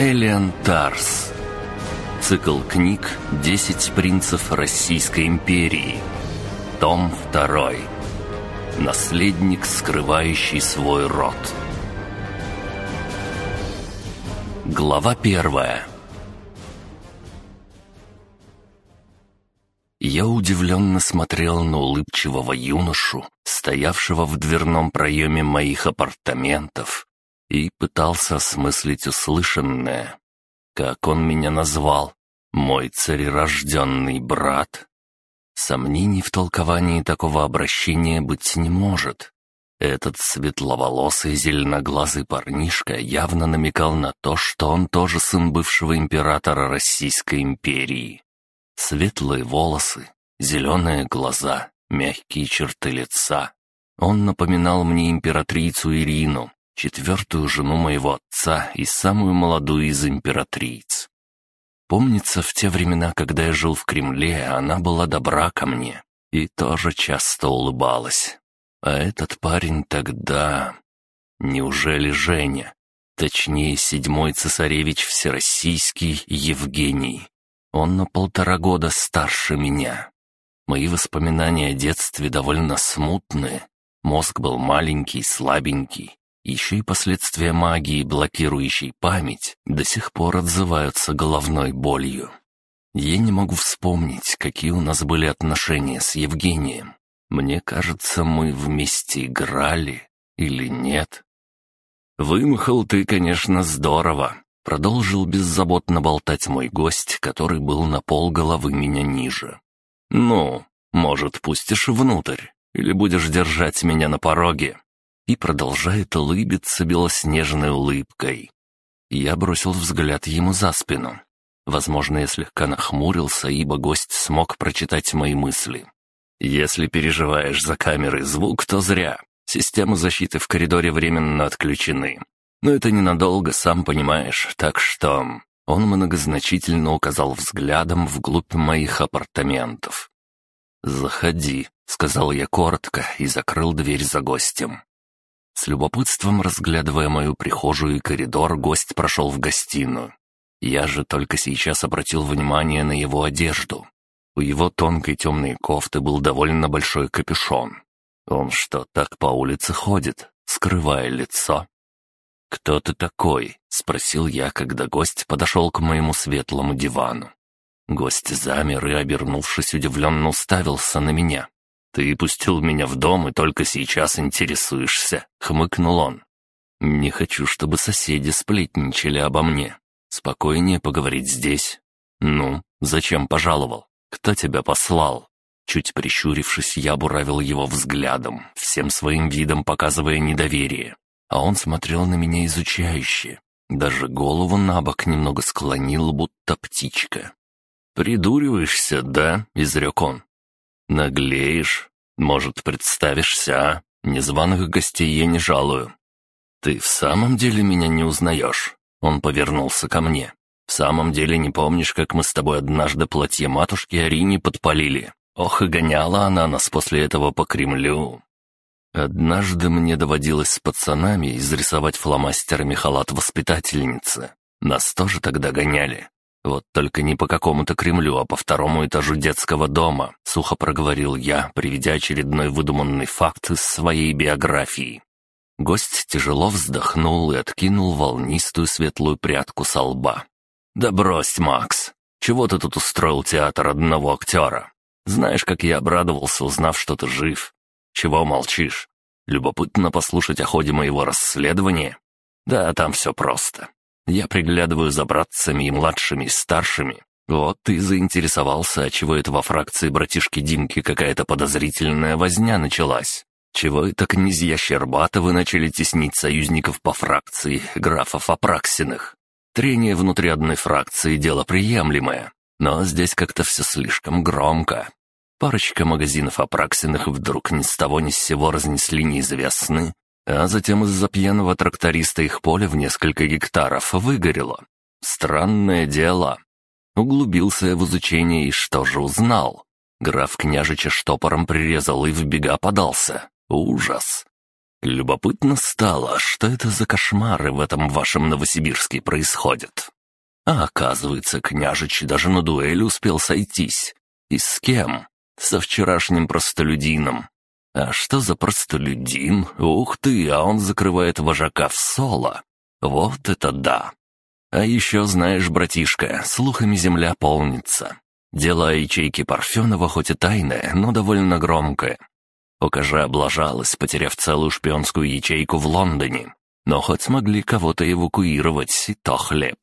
Элиан Тарс. Цикл книг «Десять принцев Российской империи». Том 2. Наследник, скрывающий свой род. Глава первая. Я удивленно смотрел на улыбчивого юношу, стоявшего в дверном проеме моих апартаментов, и пытался осмыслить услышанное. Как он меня назвал? Мой царерожденный брат? Сомнений в толковании такого обращения быть не может. Этот светловолосый зеленоглазый парнишка явно намекал на то, что он тоже сын бывшего императора Российской империи. Светлые волосы, зеленые глаза, мягкие черты лица. Он напоминал мне императрицу Ирину, четвертую жену моего отца и самую молодую из императриц. Помнится, в те времена, когда я жил в Кремле, она была добра ко мне и тоже часто улыбалась. А этот парень тогда... Неужели Женя? Точнее, седьмой цесаревич Всероссийский Евгений. Он на полтора года старше меня. Мои воспоминания о детстве довольно смутные. Мозг был маленький, слабенький, еще и последствия магии, блокирующей память, до сих пор отзываются головной болью. Я не могу вспомнить, какие у нас были отношения с Евгением. Мне кажется, мы вместе играли или нет. «Вымахал ты, конечно, здорово», — продолжил беззаботно болтать мой гость, который был на пол головы меня ниже. «Ну, может, пустишь внутрь, или будешь держать меня на пороге?» И продолжает улыбиться белоснежной улыбкой. Я бросил взгляд ему за спину. Возможно, я слегка нахмурился, ибо гость смог прочитать мои мысли. «Если переживаешь за камерой звук, то зря. Системы защиты в коридоре временно отключены. Но это ненадолго, сам понимаешь, так что...» Он многозначительно указал взглядом вглубь моих апартаментов. «Заходи», — сказал я коротко и закрыл дверь за гостем. С любопытством разглядывая мою прихожую и коридор, гость прошел в гостиную. Я же только сейчас обратил внимание на его одежду. У его тонкой темной кофты был довольно большой капюшон. Он что, так по улице ходит, скрывая лицо? «Кто ты такой?» — спросил я, когда гость подошел к моему светлому дивану. Гость замер и, обернувшись, удивленно уставился на меня. «Ты пустил меня в дом и только сейчас интересуешься», — хмыкнул он. «Не хочу, чтобы соседи сплетничали обо мне. Спокойнее поговорить здесь». «Ну, зачем пожаловал? Кто тебя послал?» Чуть прищурившись, я буравил его взглядом, всем своим видом показывая недоверие. А он смотрел на меня изучающе. Даже голову на бок немного склонил, будто птичка. «Придуриваешься, да?» — изрек он. «Наглеешь? Может, представишься, а? Незваных гостей я не жалую». «Ты в самом деле меня не узнаешь?» Он повернулся ко мне. «В самом деле не помнишь, как мы с тобой однажды платье матушки Арине подпалили? Ох, и гоняла она нас после этого по Кремлю». Однажды мне доводилось с пацанами изрисовать фломастерами халат воспитательницы. Нас тоже тогда гоняли. «Вот только не по какому-то Кремлю, а по второму этажу детского дома», — сухо проговорил я, приведя очередной выдуманный факт из своей биографии. Гость тяжело вздохнул и откинул волнистую светлую прядку со лба. «Да брось, Макс! Чего ты тут устроил театр одного актера? Знаешь, как я обрадовался, узнав, что ты жив. Чего молчишь? Любопытно послушать о ходе моего расследования? Да, там все просто. Я приглядываю за братцами и младшими, и старшими. Вот ты заинтересовался, а чего это во фракции братишки Димки какая-то подозрительная возня началась. Чего это князья Щербатовы начали теснить союзников по фракции, графов Апраксиных? Трение внутри одной фракции — дело приемлемое, но здесь как-то все слишком громко. Парочка магазинов Апраксиных вдруг ни с того ни с сего разнесли неизвестные, а затем из-за пьяного тракториста их поле в несколько гектаров выгорело. Странное дело. Углубился я в изучение и что же узнал? Граф княжича штопором прирезал и в бега подался. Ужас. Любопытно стало, что это за кошмары в этом вашем Новосибирске происходят. А оказывается, княжич даже на дуэль успел сойтись. И с кем? Со вчерашним простолюдином. А что за простолюдин? Ух ты, а он закрывает вожака в соло. Вот это да! А еще, знаешь, братишка, слухами земля полнится. Дело о ячейке Парфенова хоть и тайное, но довольно громкое. ОКЖ облажалась, потеряв целую шпионскую ячейку в Лондоне. Но хоть смогли кого-то эвакуировать, и то хлеб.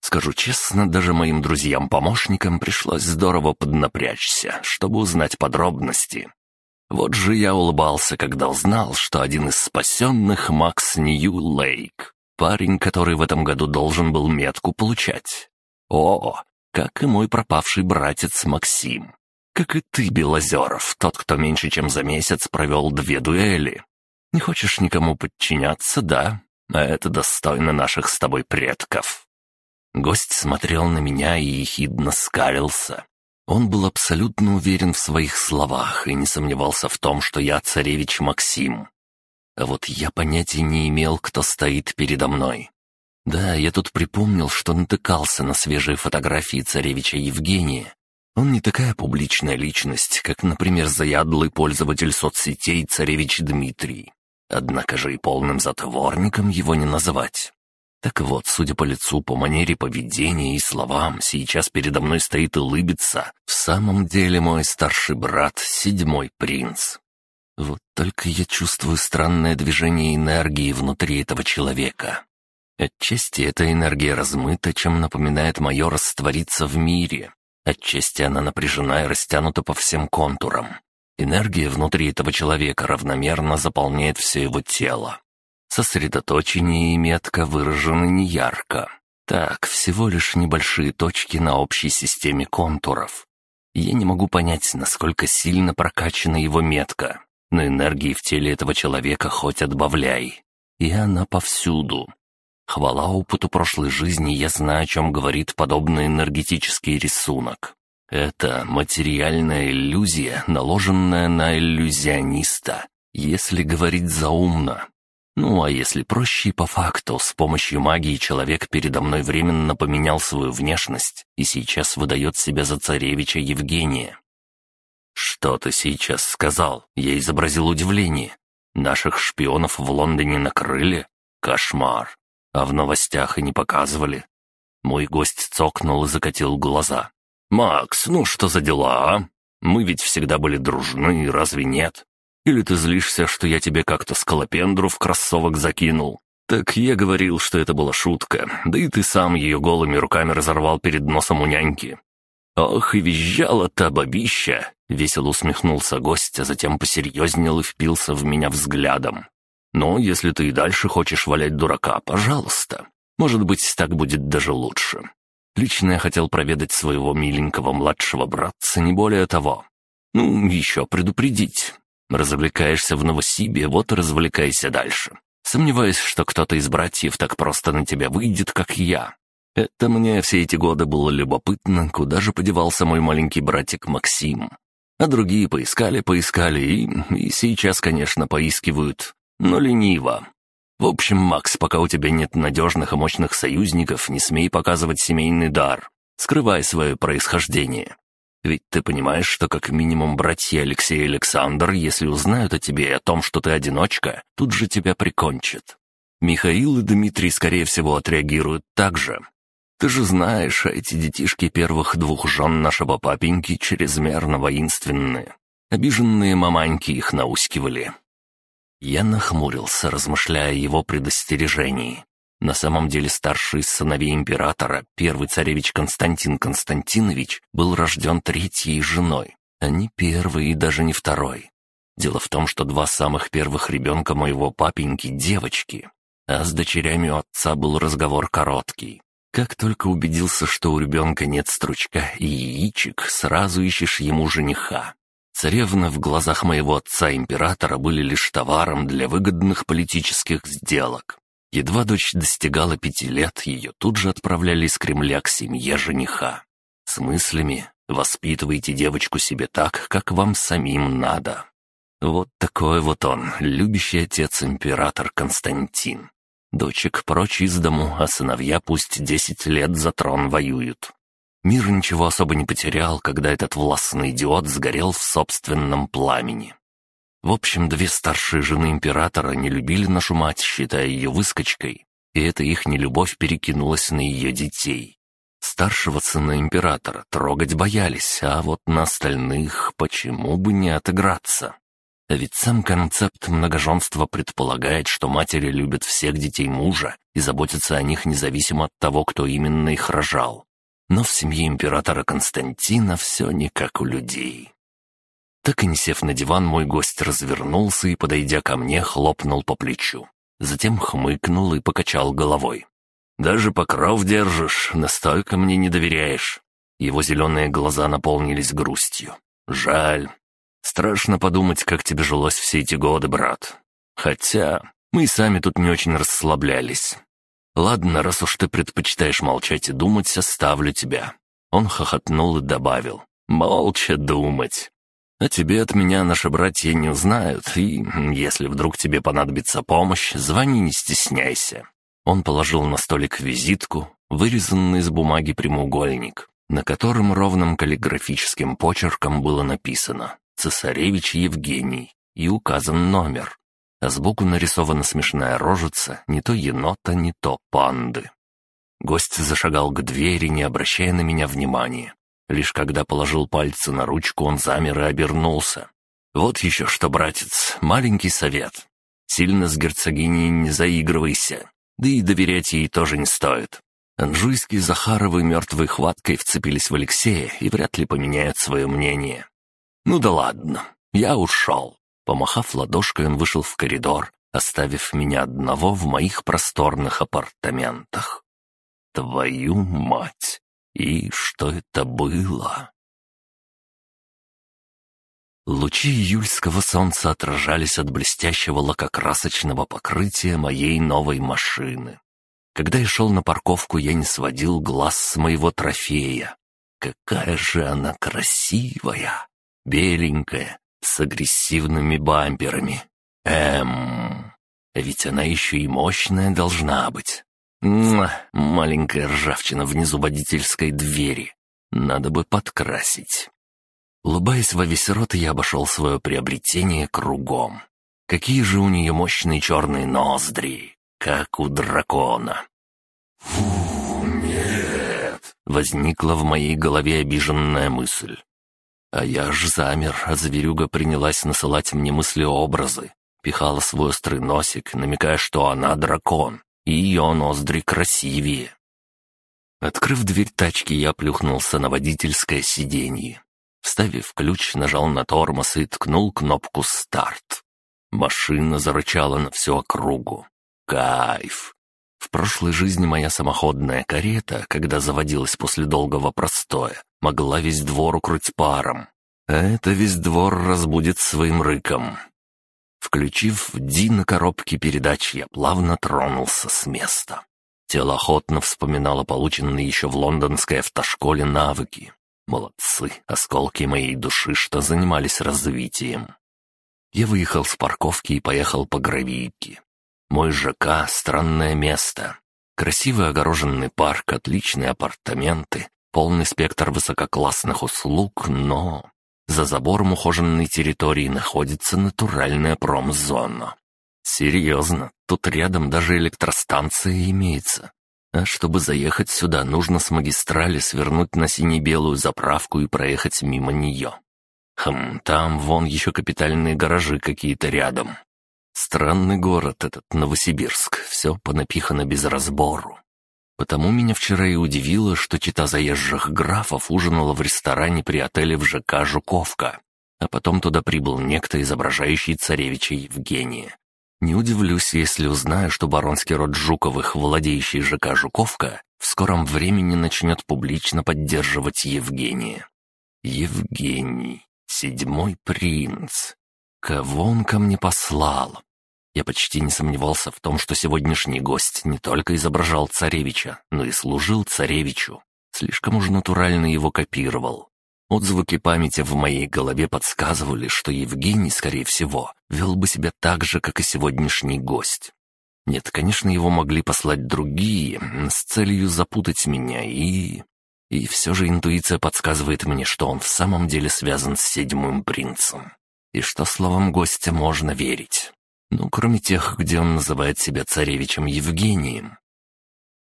Скажу честно, даже моим друзьям-помощникам пришлось здорово поднапрячься, чтобы узнать подробности. Вот же я улыбался, когда узнал, что один из спасенных Макс Нью Лейк, парень, который в этом году должен был метку получать. О, как и мой пропавший братец Максим. Как и ты, Белозеров, тот, кто меньше чем за месяц провел две дуэли. Не хочешь никому подчиняться, да? А это достойно наших с тобой предков. Гость смотрел на меня и ехидно скалился. Он был абсолютно уверен в своих словах и не сомневался в том, что я царевич Максим. А вот я понятия не имел, кто стоит передо мной. Да, я тут припомнил, что натыкался на свежие фотографии царевича Евгения. Он не такая публичная личность, как, например, заядлый пользователь соцсетей царевич Дмитрий. Однако же и полным затворником его не называть. Так вот, судя по лицу, по манере поведения и словам, сейчас передо мной стоит и улыбится в самом деле мой старший брат, седьмой принц. Вот только я чувствую странное движение энергии внутри этого человека. Отчасти эта энергия размыта, чем напоминает мое раствориться в мире. Отчасти она напряжена и растянута по всем контурам. Энергия внутри этого человека равномерно заполняет все его тело. Сосредоточение и метка выражены неярко. Так, всего лишь небольшие точки на общей системе контуров. Я не могу понять, насколько сильно прокачана его метка, но энергии в теле этого человека хоть отбавляй. И она повсюду. Хвала опыту прошлой жизни, я знаю, о чем говорит подобный энергетический рисунок. Это материальная иллюзия, наложенная на иллюзиониста, если говорить заумно. Ну, а если проще и по факту, с помощью магии человек передо мной временно поменял свою внешность и сейчас выдает себя за царевича Евгения. «Что ты сейчас сказал?» Я изобразил удивление. «Наших шпионов в Лондоне накрыли? Кошмар! А в новостях и не показывали?» Мой гость цокнул и закатил глаза. «Макс, ну что за дела, а? Мы ведь всегда были дружны, разве нет? Или ты злишься, что я тебе как-то скалопендру в кроссовок закинул? Так я говорил, что это была шутка, да и ты сам ее голыми руками разорвал перед носом у няньки. «Ох, и визжала та бабища!» — весело усмехнулся гость, а затем посерьезнел и впился в меня взглядом. «Ну, если ты и дальше хочешь валять дурака, пожалуйста. Может быть, так будет даже лучше. Лично я хотел проведать своего миленького младшего братца, не более того. Ну, еще предупредить. Развлекаешься в Новосибе, вот и развлекайся дальше. Сомневаюсь, что кто-то из братьев так просто на тебя выйдет, как я. Это мне все эти годы было любопытно, куда же подевался мой маленький братик Максим. А другие поискали, поискали и, и сейчас, конечно, поискивают, но лениво. В общем, Макс, пока у тебя нет надежных и мощных союзников, не смей показывать семейный дар. Скрывай свое происхождение. Ведь ты понимаешь, что как минимум братья Алексей и Александр, если узнают о тебе и о том, что ты одиночка, тут же тебя прикончат. Михаил и Дмитрий, скорее всего, отреагируют так же. Ты же знаешь, эти детишки первых двух жен нашего папеньки чрезмерно воинственные. Обиженные маманьки их наускивали. Я нахмурился, размышляя о его предостережении. На самом деле старший из сыновей императора, первый царевич Константин Константинович, был рожден третьей женой, а не первый и даже не второй. Дело в том, что два самых первых ребенка моего папеньки — девочки, а с дочерями у отца был разговор короткий. Как только убедился, что у ребенка нет стручка и яичек, сразу ищешь ему жениха. Царевны в глазах моего отца-императора были лишь товаром для выгодных политических сделок. Едва дочь достигала пяти лет, ее тут же отправляли из Кремля к семье жениха. С мыслями «воспитывайте девочку себе так, как вам самим надо». Вот такой вот он, любящий отец император Константин. Дочек прочь из дому, а сыновья пусть десять лет за трон воюют. Мир ничего особо не потерял, когда этот властный идиот сгорел в собственном пламени. В общем, две старшие жены императора не любили нашу мать, считая ее выскочкой, и эта их нелюбовь перекинулась на ее детей. Старшего сына императора трогать боялись, а вот на остальных почему бы не отыграться? Ведь сам концепт многоженства предполагает, что матери любят всех детей мужа и заботятся о них независимо от того, кто именно их рожал. Но в семье императора Константина все не как у людей. Так и не сев на диван, мой гость развернулся и, подойдя ко мне, хлопнул по плечу. Затем хмыкнул и покачал головой. «Даже покров держишь, настолько мне не доверяешь». Его зеленые глаза наполнились грустью. «Жаль, Страшно подумать, как тебе жилось все эти годы, брат. Хотя мы и сами тут не очень расслаблялись. Ладно, раз уж ты предпочитаешь молчать и думать, оставлю тебя». Он хохотнул и добавил. «Молча думать. А тебе от меня наши братья не узнают, и если вдруг тебе понадобится помощь, звони, не стесняйся». Он положил на столик визитку, вырезанный из бумаги прямоугольник, на котором ровным каллиграфическим почерком было написано «Цесаревич Евгений» и указан номер. А сбоку нарисована смешная рожица, не то енота, не то панды. Гость зашагал к двери, не обращая на меня внимания. Лишь когда положил пальцы на ручку, он замер и обернулся. «Вот еще что, братец, маленький совет. Сильно с герцогиней не заигрывайся, да и доверять ей тоже не стоит. Анжуйские Захаровы мертвой хваткой вцепились в Алексея и вряд ли поменяют свое мнение. «Ну да ладно, я ушел». Помахав ладошкой, он вышел в коридор, оставив меня одного в моих просторных апартаментах. Твою мать! И что это было? Лучи июльского солнца отражались от блестящего лакокрасочного покрытия моей новой машины. Когда я шел на парковку, я не сводил глаз с моего трофея. Какая же она красивая! беленькая, с агрессивными бамперами. Эм, ведь она еще и мощная должна быть. Муа, маленькая ржавчина внизу водительской двери. Надо бы подкрасить. Улыбаясь во весь рот, я обошел свое приобретение кругом. Какие же у нее мощные черные ноздри, как у дракона. «Фу, нет!» — возникла в моей голове обиженная мысль. А я аж замер, а зверюга принялась насылать мне мысли-образы. Пихала свой острый носик, намекая, что она дракон, и ее ноздри красивее. Открыв дверь тачки, я плюхнулся на водительское сиденье. Вставив ключ, нажал на тормоз и ткнул кнопку «Старт». Машина зарычала на всю округу. Кайф! В прошлой жизни моя самоходная карета, когда заводилась после долгого простоя, могла весь двор укрыть паром. А это весь двор разбудит своим рыком. Включив Ди на коробке передач, я плавно тронулся с места. Тело охотно вспоминало полученные еще в лондонской автошколе навыки. Молодцы, осколки моей души, что занимались развитием. Я выехал с парковки и поехал по гравийке. Мой ЖК — странное место. Красивый огороженный парк, отличные апартаменты, полный спектр высококлассных услуг, но... За забором ухоженной территории находится натуральная промзона. Серьезно, тут рядом даже электростанция имеется. А чтобы заехать сюда, нужно с магистрали свернуть на сине-белую заправку и проехать мимо нее. Хм, там вон еще капитальные гаражи какие-то рядом. Странный город этот Новосибирск, все понапихано без разбору. Потому меня вчера и удивило, что чита заезжих графов ужинала в ресторане при отеле в ЖК «Жуковка», а потом туда прибыл некто, изображающий царевича Евгения. Не удивлюсь, если узнаю, что баронский род Жуковых, владеющий ЖК «Жуковка», в скором времени начнет публично поддерживать Евгения. Евгений, седьмой принц. Кого он ко мне послал? Я почти не сомневался в том, что сегодняшний гость не только изображал царевича, но и служил царевичу. Слишком уж натурально его копировал. Отзвуки памяти в моей голове подсказывали, что Евгений, скорее всего, вел бы себя так же, как и сегодняшний гость. Нет, конечно, его могли послать другие, с целью запутать меня, и... И все же интуиция подсказывает мне, что он в самом деле связан с седьмым принцем. И что словам гостя можно верить. Ну, кроме тех, где он называет себя царевичем Евгением.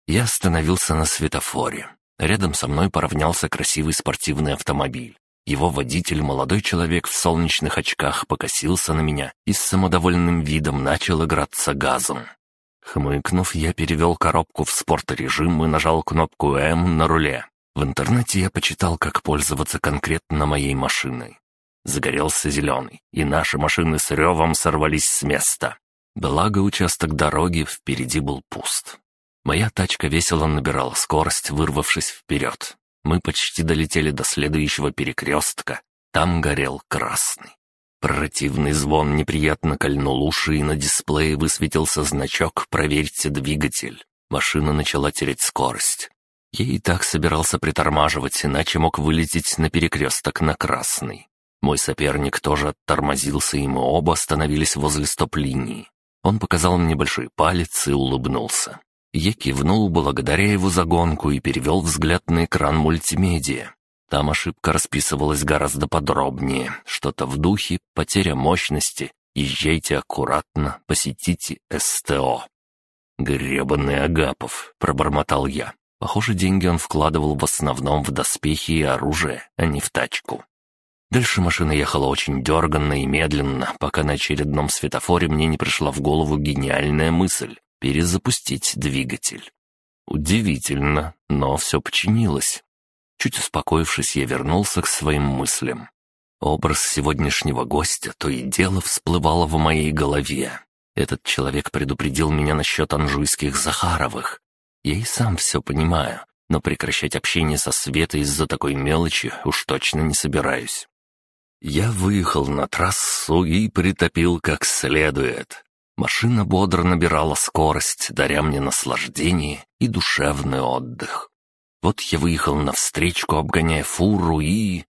Я остановился на светофоре. Рядом со мной поравнялся красивый спортивный автомобиль. Его водитель, молодой человек в солнечных очках, покосился на меня и с самодовольным видом начал играться газом. Хмыкнув, я перевел коробку в спорт-режим и нажал кнопку «М» на руле. В интернете я почитал, как пользоваться конкретно моей машиной. Загорелся зеленый, и наши машины с ревом сорвались с места. Благо, участок дороги впереди был пуст. Моя тачка весело набирала скорость, вырвавшись вперед. Мы почти долетели до следующего перекрестка. Там горел красный. Противный звон неприятно кольнул уши, и на дисплее высветился значок «Проверьте двигатель». Машина начала терять скорость. Я и так собирался притормаживать, иначе мог вылететь на перекресток на красный. Мой соперник тоже оттормозился, и мы оба остановились возле стоп-линии. Он показал мне большой палец и улыбнулся. Я кивнул благодаря его загонку и перевел взгляд на экран мультимедиа. Там ошибка расписывалась гораздо подробнее. Что-то в духе «потеря мощности», «езжайте аккуратно, посетите СТО». «Гребаный Агапов», — пробормотал я. Похоже, деньги он вкладывал в основном в доспехи и оружие, а не в тачку. Дальше машина ехала очень дерганно и медленно, пока на очередном светофоре мне не пришла в голову гениальная мысль — перезапустить двигатель. Удивительно, но все починилось. Чуть успокоившись, я вернулся к своим мыслям. Образ сегодняшнего гостя то и дело всплывало в моей голове. Этот человек предупредил меня насчет анжуйских Захаровых, я и сам все понимаю, но прекращать общение со Светой из-за такой мелочи уж точно не собираюсь. Я выехал на трассу и притопил как следует. Машина бодро набирала скорость, даря мне наслаждение и душевный отдых. Вот я выехал навстречку, обгоняя фуру, и...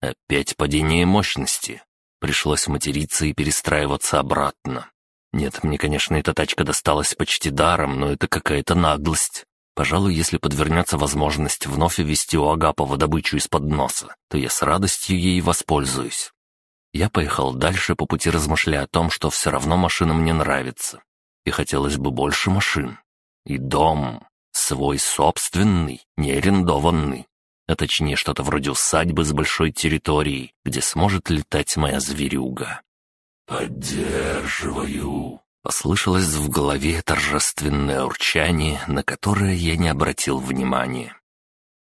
Опять падение мощности. Пришлось материться и перестраиваться обратно. Нет, мне, конечно, эта тачка досталась почти даром, но это какая-то наглость. Пожалуй, если подвернется возможность вновь увести у Агапова добычу из-под носа, то я с радостью ей воспользуюсь. Я поехал дальше, по пути размышляя о том, что все равно машина мне нравится. И хотелось бы больше машин. И дом. Свой собственный, не арендованный. А точнее, что-то вроде усадьбы с большой территорией, где сможет летать моя зверюга. «Поддерживаю!» Послышалось в голове торжественное урчание, на которое я не обратил внимания.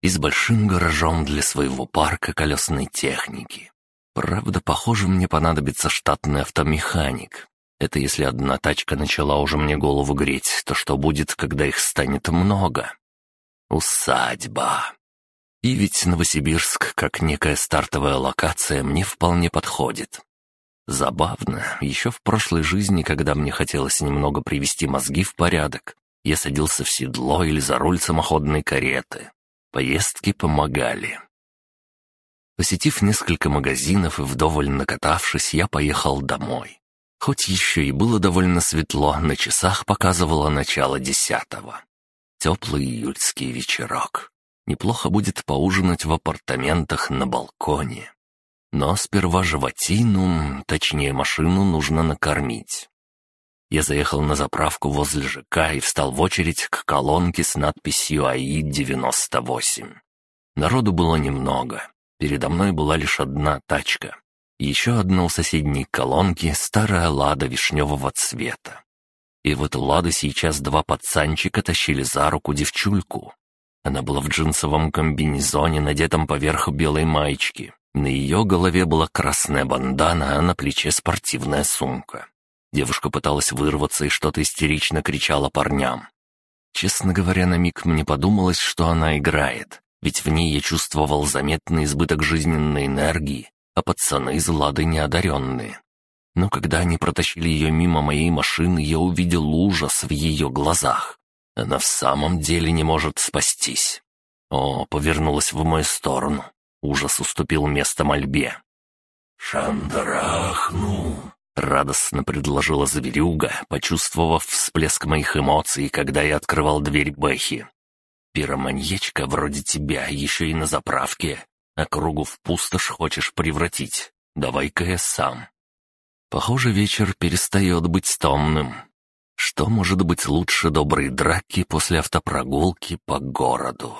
И с большим гаражом для своего парка колесной техники. Правда, похоже, мне понадобится штатный автомеханик. Это если одна тачка начала уже мне голову греть, то что будет, когда их станет много? Усадьба. И ведь Новосибирск, как некая стартовая локация, мне вполне подходит. Забавно, еще в прошлой жизни, когда мне хотелось немного привести мозги в порядок, я садился в седло или за руль самоходной кареты. Поездки помогали. Посетив несколько магазинов и вдоволь накатавшись, я поехал домой. Хоть еще и было довольно светло, на часах показывало начало десятого. Теплый июльский вечерок. Неплохо будет поужинать в апартаментах на балконе. Но сперва животину, точнее машину, нужно накормить. Я заехал на заправку возле ЖК и встал в очередь к колонке с надписью АИ-98. Народу было немного. Передо мной была лишь одна тачка. Еще одна у соседней колонки — старая лада вишневого цвета. И в эту ладу сейчас два пацанчика тащили за руку девчульку. Она была в джинсовом комбинезоне, надетом поверх белой маечки. На ее голове была красная бандана, а на плече спортивная сумка. Девушка пыталась вырваться и что-то истерично кричала парням. Честно говоря, на миг мне подумалось, что она играет, ведь в ней я чувствовал заметный избыток жизненной энергии, а пацаны из Лады неодаренные. Но когда они протащили ее мимо моей машины, я увидел ужас в ее глазах. Она в самом деле не может спастись. О, повернулась в мою сторону. Ужас уступил место мольбе. «Шандрахну!» — радостно предложила зверюга, почувствовав всплеск моих эмоций, когда я открывал дверь Бэхи. «Пироманьячка вроде тебя еще и на заправке, а кругу в пустошь хочешь превратить. Давай-ка я сам». Похоже, вечер перестает быть томным. Что может быть лучше доброй драки после автопрогулки по городу?